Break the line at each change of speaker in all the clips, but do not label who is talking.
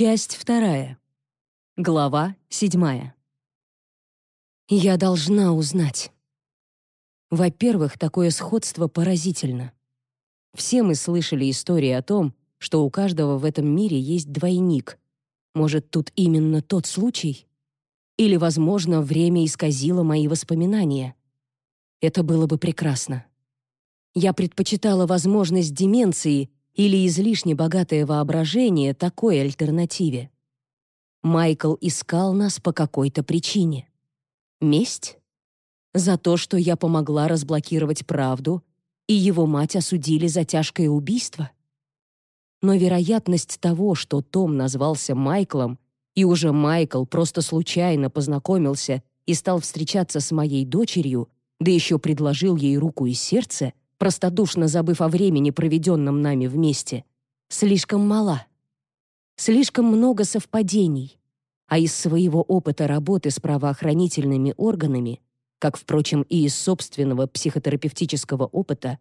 Часть вторая. Глава седьмая. Я должна узнать. Во-первых, такое сходство поразительно. Все мы слышали истории о том, что у каждого в этом мире есть двойник. Может, тут именно тот случай? Или, возможно, время исказило мои воспоминания? Это было бы прекрасно. Я предпочитала возможность деменции или излишне богатое воображение такой альтернативе. Майкл искал нас по какой-то причине. Месть? За то, что я помогла разблокировать правду, и его мать осудили за тяжкое убийство? Но вероятность того, что Том назвался Майклом, и уже Майкл просто случайно познакомился и стал встречаться с моей дочерью, да еще предложил ей руку и сердце, простодушно забыв о времени, проведенном нами вместе, слишком мала. Слишком много совпадений. А из своего опыта работы с правоохранительными органами, как, впрочем, и из собственного психотерапевтического опыта,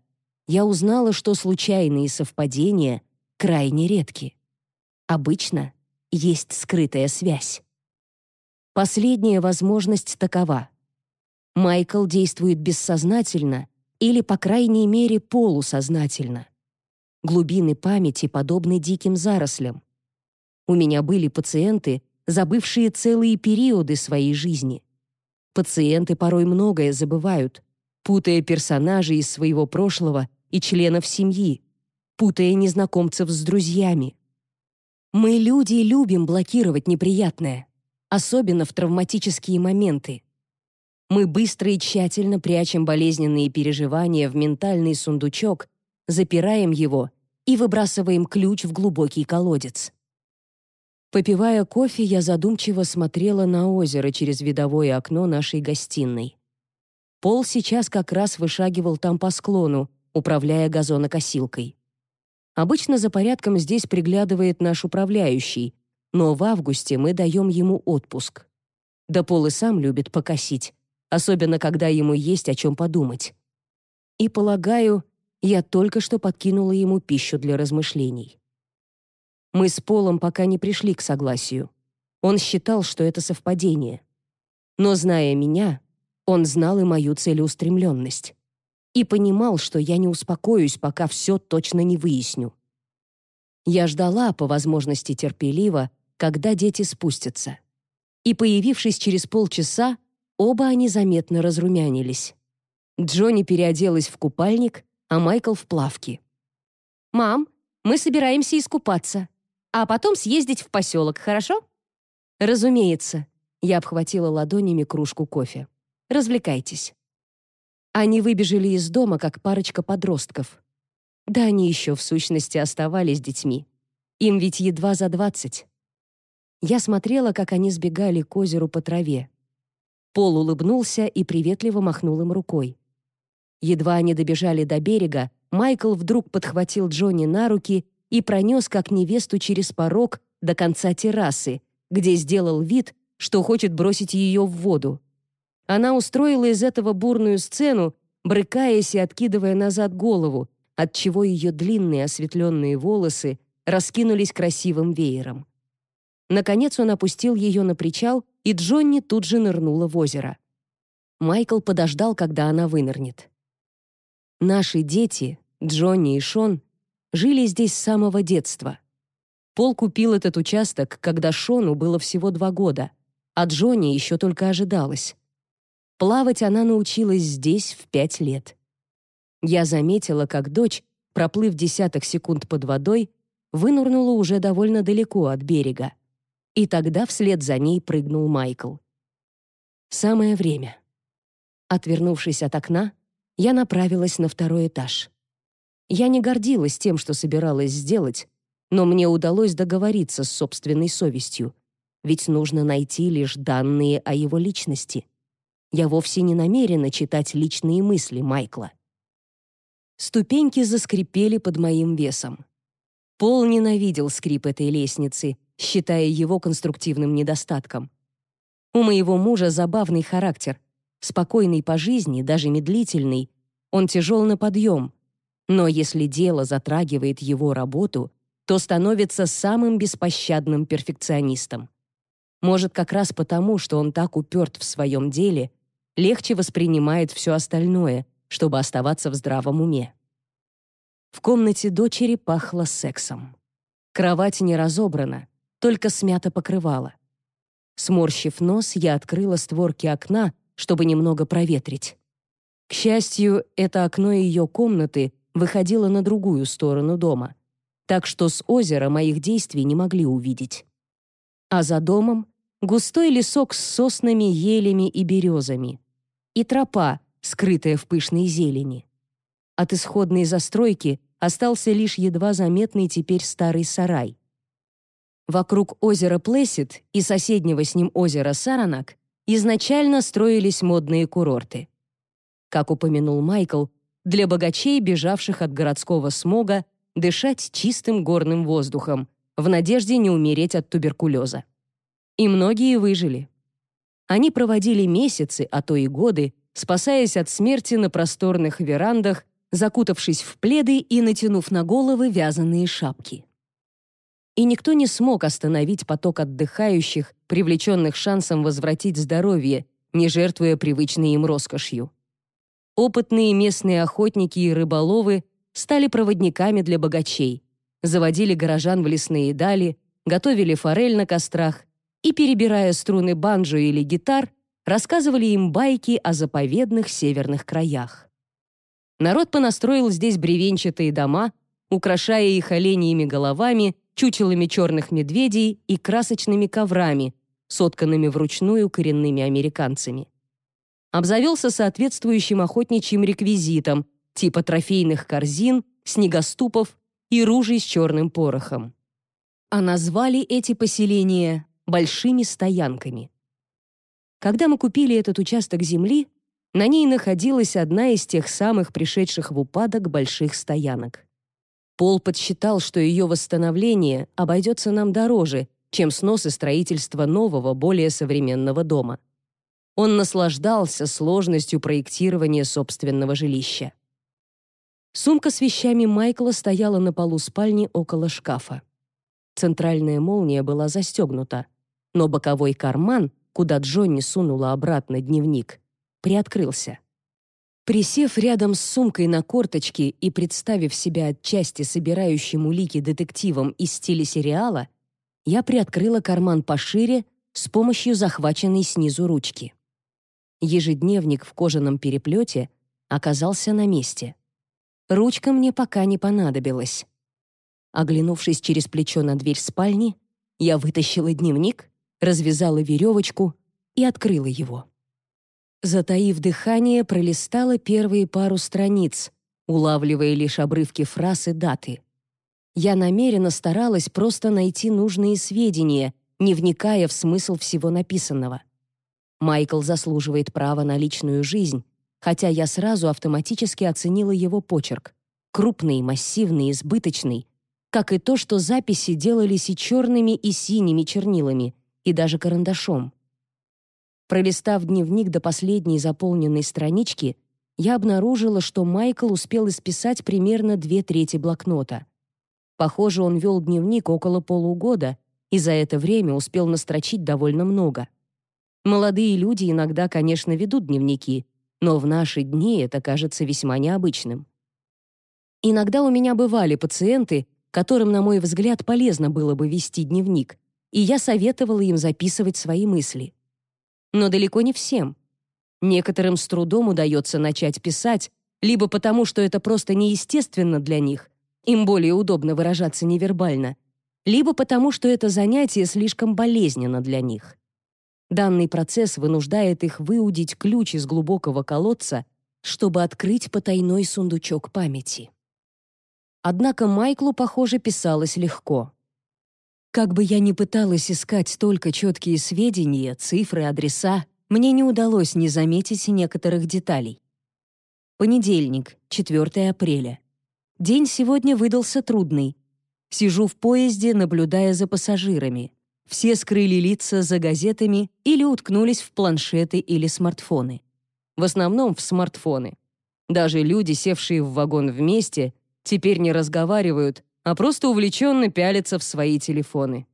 я узнала, что случайные совпадения крайне редки. Обычно есть скрытая связь. Последняя возможность такова. Майкл действует бессознательно или, по крайней мере, полусознательно. Глубины памяти подобны диким зарослям. У меня были пациенты, забывшие целые периоды своей жизни. Пациенты порой многое забывают, путая персонажей из своего прошлого и членов семьи, путая незнакомцев с друзьями. Мы, люди, любим блокировать неприятное, особенно в травматические моменты. Мы быстро и тщательно прячем болезненные переживания в ментальный сундучок, запираем его и выбрасываем ключ в глубокий колодец. Попивая кофе, я задумчиво смотрела на озеро через видовое окно нашей гостиной. Пол сейчас как раз вышагивал там по склону, управляя газонокосилкой. Обычно за порядком здесь приглядывает наш управляющий, но в августе мы даем ему отпуск. Да Пол и сам любит покосить, особенно когда ему есть о чем подумать. И, полагаю, я только что подкинула ему пищу для размышлений. Мы с Полом пока не пришли к согласию. Он считал, что это совпадение. Но, зная меня, он знал и мою целеустремленность и понимал, что я не успокоюсь, пока все точно не выясню. Я ждала, по возможности терпеливо, когда дети спустятся. И, появившись через полчаса, оба они заметно разрумянились. Джонни переоделась в купальник, а Майкл в плавки. «Мам, мы собираемся искупаться, а потом съездить в поселок, хорошо?» «Разумеется», — я обхватила ладонями кружку кофе. «Развлекайтесь». Они выбежали из дома, как парочка подростков. Да они еще, в сущности, оставались детьми. Им ведь едва за двадцать. Я смотрела, как они сбегали к озеру по траве. Пол улыбнулся и приветливо махнул им рукой. Едва они добежали до берега, Майкл вдруг подхватил Джонни на руки и пронес как невесту через порог до конца террасы, где сделал вид, что хочет бросить ее в воду. Она устроила из этого бурную сцену, брыкаясь и откидывая назад голову, отчего ее длинные осветленные волосы раскинулись красивым веером. Наконец он опустил ее на причал, и Джонни тут же нырнула в озеро. Майкл подождал, когда она вынырнет. Наши дети, Джонни и Шон, жили здесь с самого детства. Пол купил этот участок, когда Шону было всего два года, а Джонни еще только ожидалось. Плавать она научилась здесь в пять лет. Я заметила, как дочь, проплыв десяток секунд под водой, вынурнула уже довольно далеко от берега. И тогда вслед за ней прыгнул Майкл. Самое время. Отвернувшись от окна, я направилась на второй этаж. Я не гордилась тем, что собиралась сделать, но мне удалось договориться с собственной совестью, ведь нужно найти лишь данные о его личности. Я вовсе не намерена читать личные мысли Майкла. Ступеньки заскрипели под моим весом. Пол ненавидел скрип этой лестницы, считая его конструктивным недостатком. У моего мужа забавный характер. Спокойный по жизни, даже медлительный. Он тяжел на подъем. Но если дело затрагивает его работу, то становится самым беспощадным перфекционистом. Может, как раз потому, что он так уперт в своем деле, легче воспринимает все остальное, чтобы оставаться в здравом уме. В комнате дочери пахло сексом. Кровать не разобрана, только смято покрывало. Сморщив нос, я открыла створки окна, чтобы немного проветрить. К счастью, это окно ее комнаты выходило на другую сторону дома, так что с озера моих действий не могли увидеть. А за домом густой лесок с соснами, елями и березами. И тропа, скрытая в пышной зелени. От исходной застройки остался лишь едва заметный теперь старый сарай. Вокруг озера Плесит и соседнего с ним озера Саранак изначально строились модные курорты. Как упомянул Майкл, для богачей, бежавших от городского смога, дышать чистым горным воздухом, в надежде не умереть от туберкулеза. И многие выжили. Они проводили месяцы, а то и годы, спасаясь от смерти на просторных верандах закутавшись в пледы и натянув на головы вязаные шапки. И никто не смог остановить поток отдыхающих, привлеченных шансом возвратить здоровье, не жертвуя привычной им роскошью. Опытные местные охотники и рыболовы стали проводниками для богачей, заводили горожан в лесные дали, готовили форель на кострах и, перебирая струны банджо или гитар, рассказывали им байки о заповедных северных краях. Народ понастроил здесь бревенчатые дома, украшая их оленьими головами, чучелами черных медведей и красочными коврами, сотканными вручную коренными американцами. Обзавелся соответствующим охотничьим реквизитом, типа трофейных корзин, снегоступов и ружей с черным порохом. А назвали эти поселения «большими стоянками». Когда мы купили этот участок земли, на ней находилась одна из тех самых пришедших в упадок больших стоянок. Пол подсчитал, что ее восстановление обойдется нам дороже, чем снос и строительство нового, более современного дома. Он наслаждался сложностью проектирования собственного жилища. Сумка с вещами Майкла стояла на полу спальни около шкафа. Центральная молния была застегнута, но боковой карман, куда Джонни сунула обратно дневник, приоткрылся. Присев рядом с сумкой на корточки и представив себя отчасти собирающим улики детективом из телесериала, я приоткрыла карман пошире с помощью захваченной снизу ручки. Ежедневник в кожаном переплете оказался на месте. Ручка мне пока не понадобилась. Оглянувшись через плечо на дверь спальни, я вытащила дневник, развязала веревочку и открыла его. Затаив дыхание, пролистала первые пару страниц, улавливая лишь обрывки фраз и даты. Я намеренно старалась просто найти нужные сведения, не вникая в смысл всего написанного. Майкл заслуживает права на личную жизнь, хотя я сразу автоматически оценила его почерк. Крупный, массивный, избыточный, как и то, что записи делались и черными, и синими чернилами, и даже карандашом. Пролистав дневник до последней заполненной странички, я обнаружила, что Майкл успел исписать примерно две трети блокнота. Похоже, он вел дневник около полугода и за это время успел настрочить довольно много. Молодые люди иногда, конечно, ведут дневники, но в наши дни это кажется весьма необычным. Иногда у меня бывали пациенты, которым, на мой взгляд, полезно было бы вести дневник, и я советовала им записывать свои мысли но далеко не всем. Некоторым с трудом удается начать писать, либо потому, что это просто неестественно для них, им более удобно выражаться невербально, либо потому, что это занятие слишком болезненно для них. Данный процесс вынуждает их выудить ключ из глубокого колодца, чтобы открыть потайной сундучок памяти. Однако Майклу, похоже, писалось легко. Как бы я ни пыталась искать столько четкие сведения, цифры, адреса, мне не удалось не заметить некоторых деталей. Понедельник, 4 апреля. День сегодня выдался трудный. Сижу в поезде, наблюдая за пассажирами. Все скрыли лица за газетами или уткнулись в планшеты или смартфоны. В основном в смартфоны. Даже люди, севшие в вагон вместе, теперь не разговаривают, а просто увлеченно пялятся в свои телефоны.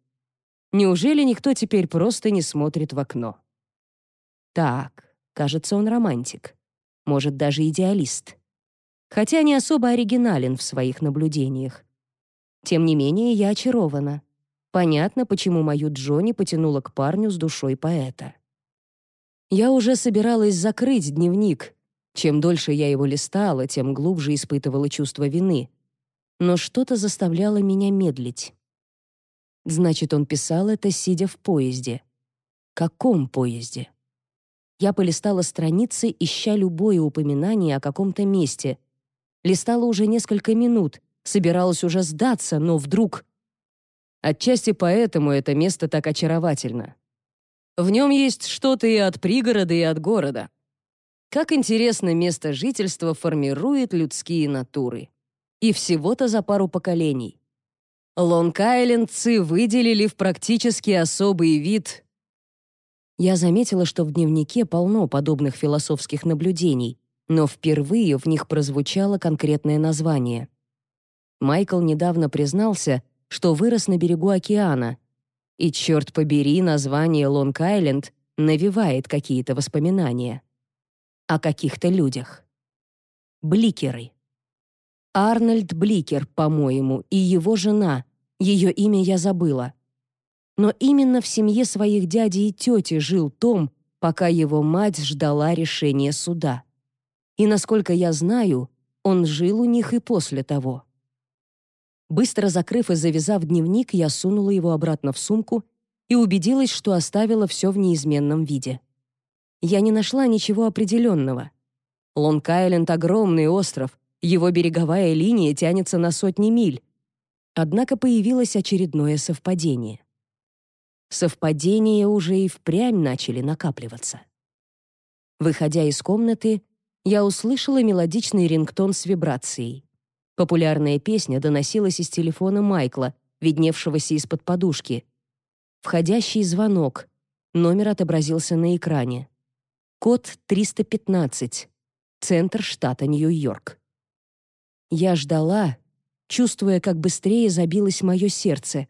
Неужели никто теперь просто не смотрит в окно? Так, кажется, он романтик. Может, даже идеалист. Хотя не особо оригинален в своих наблюдениях. Тем не менее, я очарована. Понятно, почему мою Джонни потянула к парню с душой поэта. Я уже собиралась закрыть дневник. Чем дольше я его листала, тем глубже испытывала чувство вины — но что-то заставляло меня медлить. Значит, он писал это, сидя в поезде. Каком поезде? Я полистала страницы, ища любое упоминание о каком-то месте. Листала уже несколько минут, собиралась уже сдаться, но вдруг... Отчасти поэтому это место так очаровательно. В нем есть что-то и от пригорода, и от города. Как интересно место жительства формирует людские натуры и всего-то за пару поколений. Лонг-Айлендцы выделили в практически особый вид. Я заметила, что в дневнике полно подобных философских наблюдений, но впервые в них прозвучало конкретное название. Майкл недавно признался, что вырос на берегу океана, и, черт побери, название Лонг-Айленд навевает какие-то воспоминания. О каких-то людях. Бликеры. Арнольд Бликер, по-моему, и его жена. Ее имя я забыла. Но именно в семье своих дяди и тети жил Том, пока его мать ждала решения суда. И, насколько я знаю, он жил у них и после того. Быстро закрыв и завязав дневник, я сунула его обратно в сумку и убедилась, что оставила все в неизменном виде. Я не нашла ничего определенного. Лонг-Айленд — огромный остров, его береговая линия тянется на сотни миль. Однако появилось очередное совпадение. Совпадения уже и впрямь начали накапливаться. Выходя из комнаты, я услышала мелодичный рингтон с вибрацией. Популярная песня доносилась из телефона Майкла, видневшегося из-под подушки. Входящий звонок. Номер отобразился на экране. Код 315. Центр штата Нью-Йорк. Я ждала, чувствуя, как быстрее забилось мое сердце,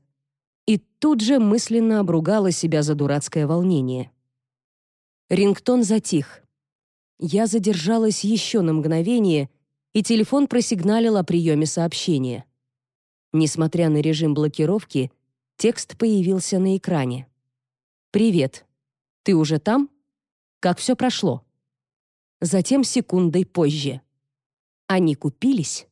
и тут же мысленно обругала себя за дурацкое волнение. Рингтон затих. Я задержалась еще на мгновение, и телефон просигналил о приеме сообщения. Несмотря на режим блокировки, текст появился на экране. «Привет. Ты уже там? Как все прошло?» Затем секундой позже. Они купились?